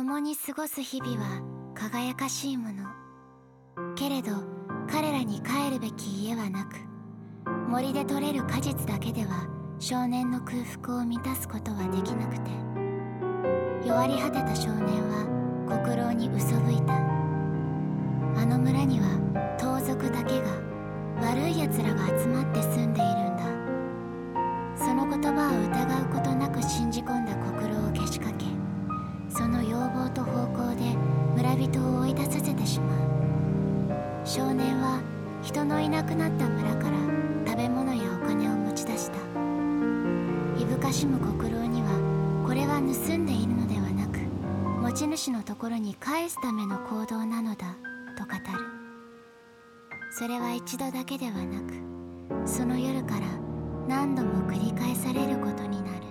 共に過ごす日々は輝かしいもの。けれど彼らに帰るべき家はなく森で採れる果実だけでは少年の空腹を満たすことはできなくて弱り果てた少年は国老に嘘吹いた。あの村には盗賊だけが悪い奴らが集まって住んでいるんだ。その言葉を疑かしむ国郎にはこれは盗んでいるのではなく持ち主のところに返すための行動なのだと語る。それは一度だけではなくその夜から何度も繰り返されることになる。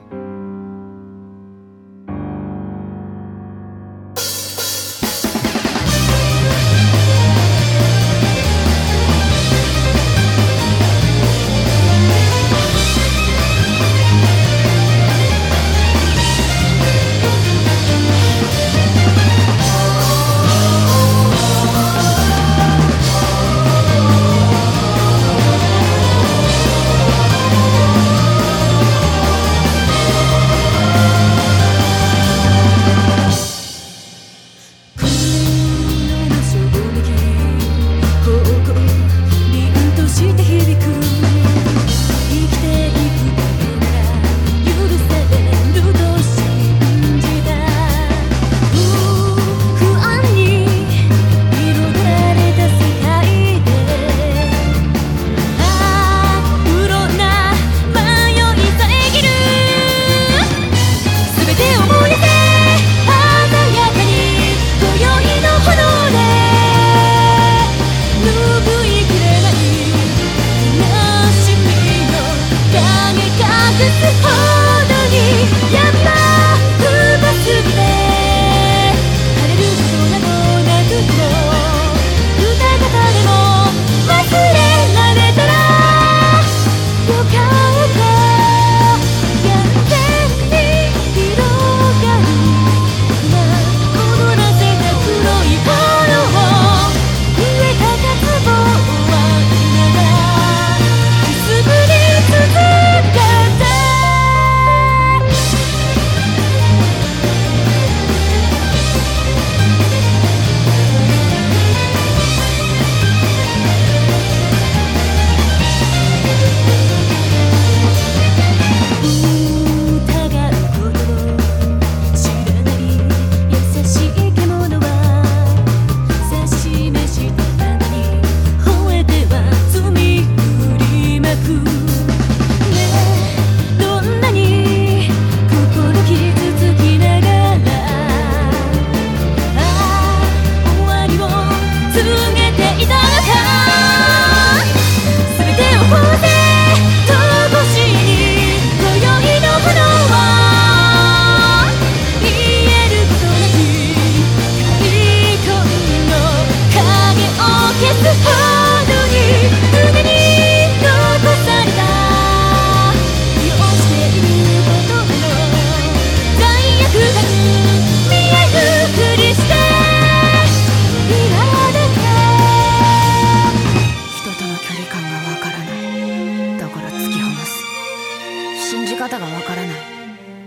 方がわからない。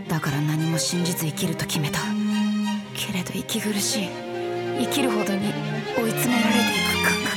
だから何も信じず生きると決めた。けれど息苦しい。生きるほどに追い詰められていく感覚。